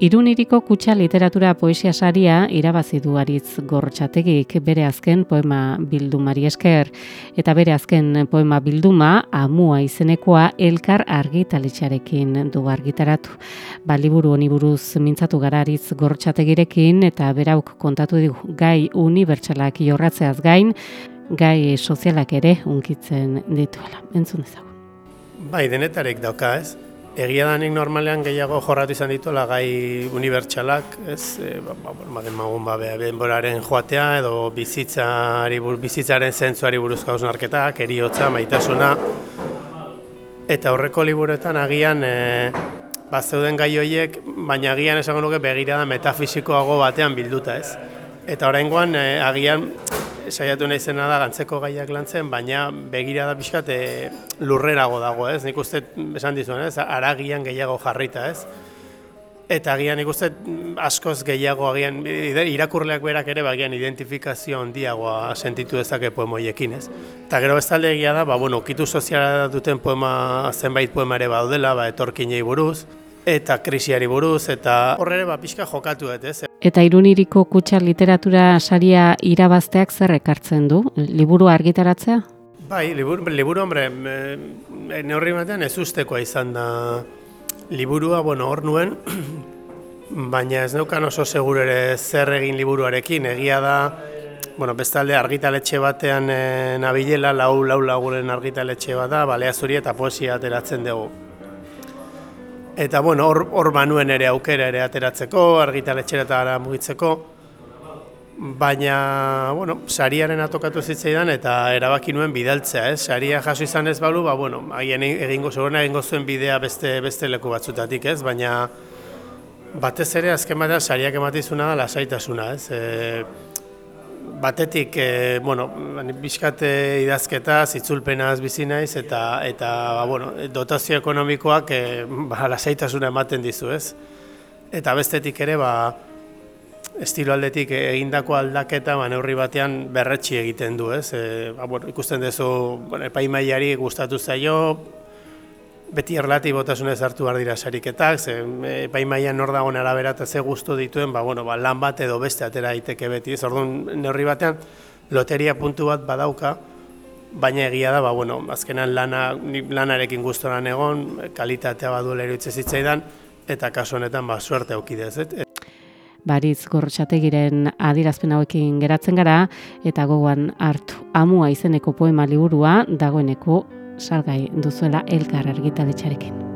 Iruniriko kutsa literatura poesia saria irabazi du aritz gortxategik bere azken poema bildumari esker. Eta bere azken poema bilduma, amua izenekoa elkar argitaletxarekin du argitaratu. Ba, liburu honi buruz mintzatu gara aritz gortxategirekin eta berauk kontatu dugu gai unibertsalak jorratzeaz gain, gai sozialak ere unkitzen dituela. Entzun ezagun. Bai, denetarek dauka ez. Egia da nik normalean gehiago jorratu izan dituela gai unibertsalak, ez, e, ba, ba, ba, magun ba, benboraren joatea edo bizitzari, bizitzaren zentzuari buruzko hausnarketak, eriotza, maitasuna. Eta horreko liburuetan agian e, ba, zeuden gai horiek, baina agian esango nuke begirada metafisikoago batean bilduta ez. Eta horrengoan e, agian saiatu nahi zena da gantzeko gaiak lantzen, baina begira da pixkat e, lurrerago dago, ez? Nik uste, esan dizuen, ez? Aragian gehiago jarrita, ez? Eta agian nik uste askoz gehiago agian irakurleak berak ere bagian identifikazio handiagoa sentitu dezake poemoiekin, ez? Eta gero bestalde egia da, ba, bueno, kitu soziala duten poema, zenbait poema ere baudela, ba, etorkinei buruz, eta krisiari buruz, eta horre ba, pixka jokatu dut, ez? Eta iruniriko kutsa literatura saria irabazteak zer ekartzen du? Liburu argitaratzea? Bai, liburu, liburu hombre, e, neurri batean ez ustekoa izan da liburua, bueno, hor nuen, baina ez neukan oso segur ere zer egin liburuarekin, egia da, bueno, bestalde argitaletxe batean e, nabilela, lau, lau laguren argitaletxe bat da, balea zuri eta poesia ateratzen dugu. Eta bueno, hor, hor banuen ere aukera ere ateratzeko, argitaletxera eta gara mugitzeko. Baina, bueno, sariaren atokatu zitzaidan eta erabaki nuen bidaltzea, ez? Saria jaso izan ez balu, ba, bueno, haien egingo, segurena egingo zuen bidea beste, beste leku batzutatik, ez? Baina, batez ere, azken batean, sariak ematizuna da lasaitasuna, ez? E, batetik, e, bueno, bizkate idazketa, zitzulpenaz bizi naiz eta eta ba, bueno, dotazio ekonomikoak e, ba, lasaitasuna ematen dizu, ez? Eta bestetik ere, ba, estilo aldetik egindako aldaketa ba, neurri batean berretxi egiten du, ez? E, ba, bueno, ikusten duzu, bueno, epaimaiari gustatu zaio, beti erlatibotasunez hartu behar dira sariketak, ze epaimaian nor dagoen arabera eta ze gustu dituen, ba, bueno, ba, lan bat edo beste atera daiteke beti, ez orduan neurri batean loteria puntu bat badauka, baina egia da, ba, bueno, azkenan lana, lanarekin guztoran egon, kalitatea baduela erutze zitzaidan, eta kasu honetan ba, suerte aukidez. Et? Bariz gortxategiren adirazpen hauekin geratzen gara, eta gogoan hartu amua izeneko poema liburua dagoeneko salgai duzuela elkar argitaletxarekin.